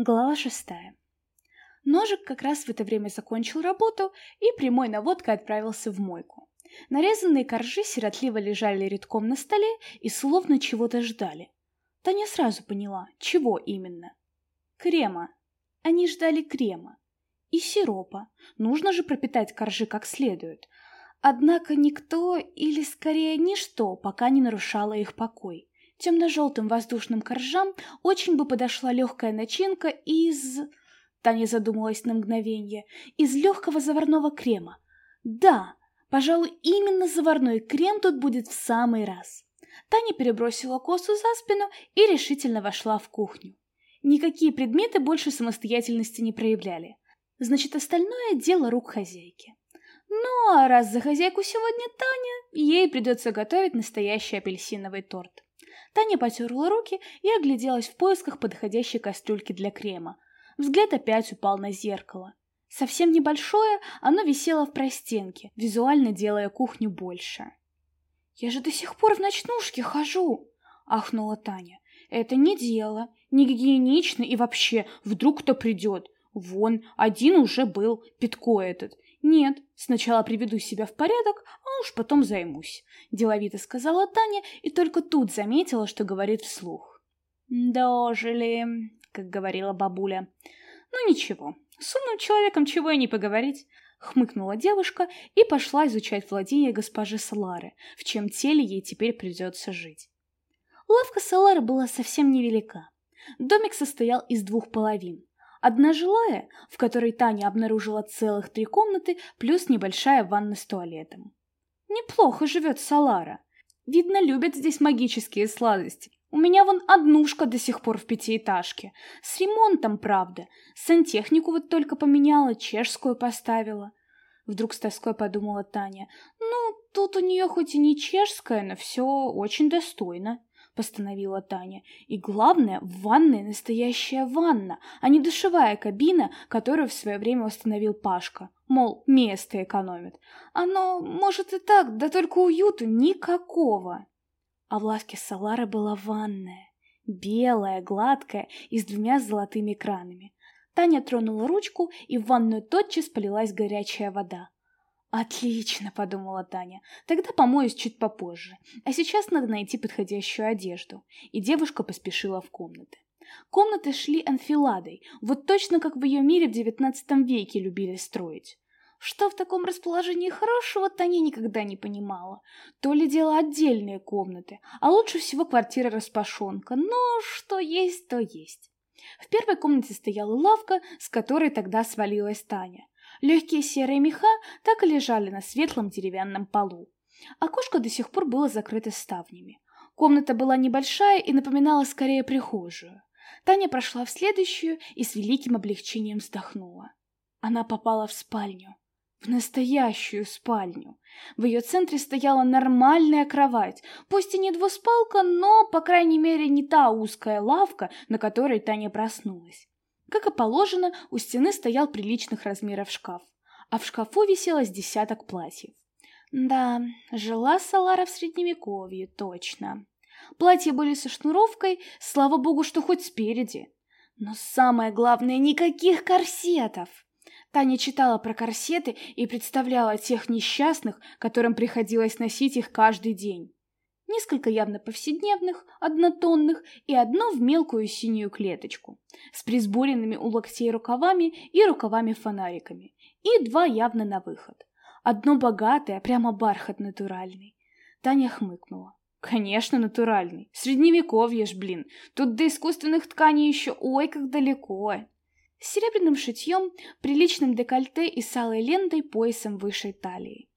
Глава шестая. Ножик как раз в это время закончил работу и прямой наводкой отправился в мойку. Нарезанные коржи сиротливо лежали редком на столе и словно чего-то ждали. Таня сразу поняла, чего именно. Крема. Они ждали крема. И сиропа. Нужно же пропитать коржи как следует. Однако никто, или скорее ничто, пока не нарушало их покой. Темно-желтым воздушным коржам очень бы подошла легкая начинка из... Таня задумалась на мгновение. Из легкого заварного крема. Да, пожалуй, именно заварной крем тут будет в самый раз. Таня перебросила косу за спину и решительно вошла в кухню. Никакие предметы больше самостоятельности не проявляли. Значит, остальное дело рук хозяйки. Ну, а раз за хозяйку сегодня Таня, ей придется готовить настоящий апельсиновый торт. Таня потерла руки и огляделась в поисках подходящей кастрюльки для крема. Взгляд опять упал на зеркало. Совсем небольшое, оно висело в простенке, визуально делая кухню больше. «Я же до сих пор в ночнушке хожу!» — ахнула Таня. «Это не дело, не гигиенично и вообще, вдруг кто придет. Вон, один уже был, Петко этот. Нет, сначала приведу себя в порядок, а уж потом займусь», — деловито сказала Таня и только тут заметила, что говорит вслух. «Дожили», — как говорила бабуля. «Ну ничего, с умным человеком чего и не поговорить». Хмыкнула девушка и пошла изучать владение госпожи Салары, в чем теле ей теперь придется жить. Лавка Салары была совсем невелика. Домик состоял из двух половин. Одна жилая, в которой Таня обнаружила целых три комнаты, плюс небольшая ванна с туалетом. Неплохо живет Салара. Видно, любят здесь магические сладости. У меня вон однушка до сих пор в пятиэтажке. С ремонтом, правда. Сантехнику вот только поменяла, чешскую поставила. Вдруг с тоской подумала Таня. Ну, тут у нее хоть и не чешская, но все очень достойно постановила Таня. И главное, в ванной настоящая ванна, а не душевая кабина, которую в свое время установил Пашка. Мол, место экономит. Оно, может и так, да только уюта никакого. А в лавке Салары была ванная. Белая, гладкая и с двумя золотыми кранами. Таня тронула ручку, и в ванную тотчас полилась горячая вода. «Отлично», — подумала Таня. «Тогда помоюсь чуть попозже. А сейчас надо найти подходящую одежду». И девушка поспешила в комнаты. Комнаты шли анфиладой, вот точно как в ее мире в девятнадцатом веке любили строить. Что в таком расположении хорошего, Таня никогда не понимала. То ли дело отдельные комнаты, а лучше всего квартира-распашонка, но что есть, то есть. В первой комнате стояла лавка, с которой тогда свалилась Таня. Легкие серые меха так и лежали на светлом деревянном полу. Окошко до сих пор было закрыто ставнями. Комната была небольшая и напоминала скорее прихожую. Таня прошла в следующую и с великим облегчением вздохнула. Она попала в спальню. В настоящую спальню. В ее центре стояла нормальная кровать, пусть и не двуспалка, но, по крайней мере, не та узкая лавка, на которой Таня проснулась. Как и положено, у стены стоял приличных размеров шкаф, а в шкафу висело с десяток платьев. Да, жила Салара в средневековье, точно. Платья были со шнуровкой, слава богу, что хоть спереди. Но самое главное, никаких корсетов. Таня читала про корсеты и представляла тех несчастных, которым приходилось носить их каждый день несколько явно повседневных, однотонных и одно в мелкую синюю клеточку, с присборенными у локтей рукавами и рукавами-фонариками, и два явно на выход. Одно богатое, прямо бархат натуральный. Таня хмыкнула. Конечно, натуральный. Средневековье ж, блин. Тут до искусственных тканей еще ой как далеко. С серебряным шитьем, приличным декольте и с алой лентой поясом выше талии.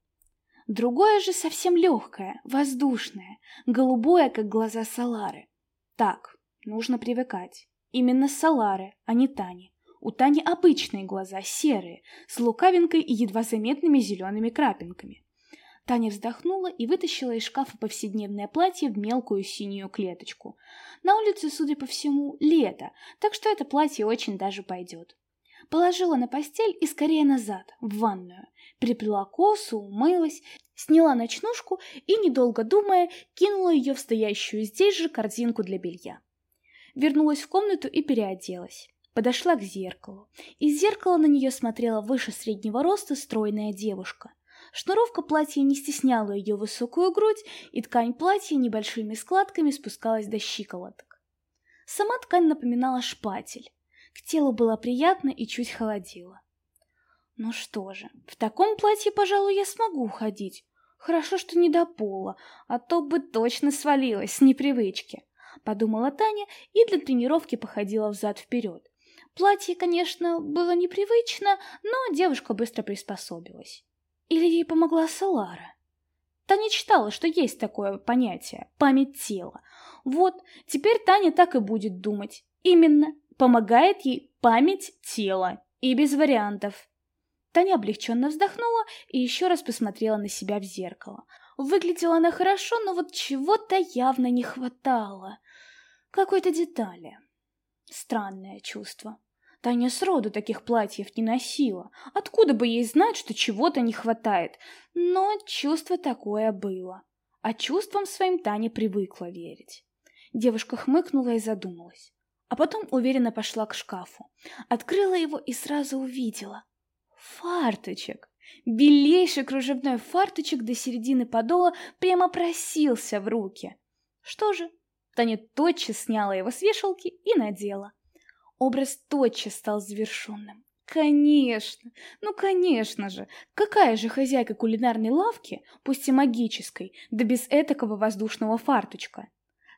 Другое же совсем легкое, воздушное, голубое, как глаза Салары. Так, нужно привыкать. Именно Салары, а не Тани. У Тани обычные глаза, серые, с лукавинкой и едва заметными зелеными крапинками. Таня вздохнула и вытащила из шкафа повседневное платье в мелкую синюю клеточку. На улице, судя по всему, лето, так что это платье очень даже пойдет. Положила на постель и скорее назад, в ванную. Приплела косу, умылась, сняла ночнушку и, недолго думая, кинула ее в стоящую здесь же корзинку для белья. Вернулась в комнату и переоделась. подошла к зеркалу. Из зеркала на нее смотрела выше среднего роста стройная девушка. Шнуровка платья не стесняла ее высокую грудь, и ткань платья небольшими складками спускалась до щиколоток. Сама ткань напоминала шпатель. К телу было приятно и чуть холодило. Ну что же, в таком платье, пожалуй, я смогу ходить. Хорошо, что не до пола, а то бы точно свалилась с непривычки. Подумала Таня и для тренировки походила взад-вперед. Платье, конечно, было непривычно, но девушка быстро приспособилась. Или ей помогла Салара? Таня читала, что есть такое понятие – память тела. Вот, теперь Таня так и будет думать. Именно, помогает ей память тела. И без вариантов. Таня облегченно вздохнула и еще раз посмотрела на себя в зеркало. Выглядела она хорошо, но вот чего-то явно не хватало. Какой-то детали. Странное чувство. Таня сроду таких платьев не носила. Откуда бы ей знать, что чего-то не хватает? Но чувство такое было. А чувствам своим Таня привыкла верить. Девушка хмыкнула и задумалась. А потом уверенно пошла к шкафу. Открыла его и сразу увидела. Фарточек. Белейший кружевной фарточек до середины подола прямо просился в руки. Что же, Таня тотчас сняла его с вешалки и надела. Образ тотчас стал завершенным. Конечно, ну конечно же, какая же хозяйка кулинарной лавки, пусть и магической, да без этакого воздушного фарточка?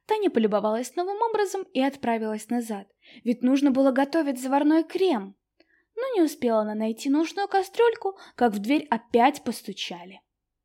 Таня полюбовалась новым образом и отправилась назад, ведь нужно было готовить заварной крем. Но не успела она найти нужную кастрюльку, как в дверь опять постучали.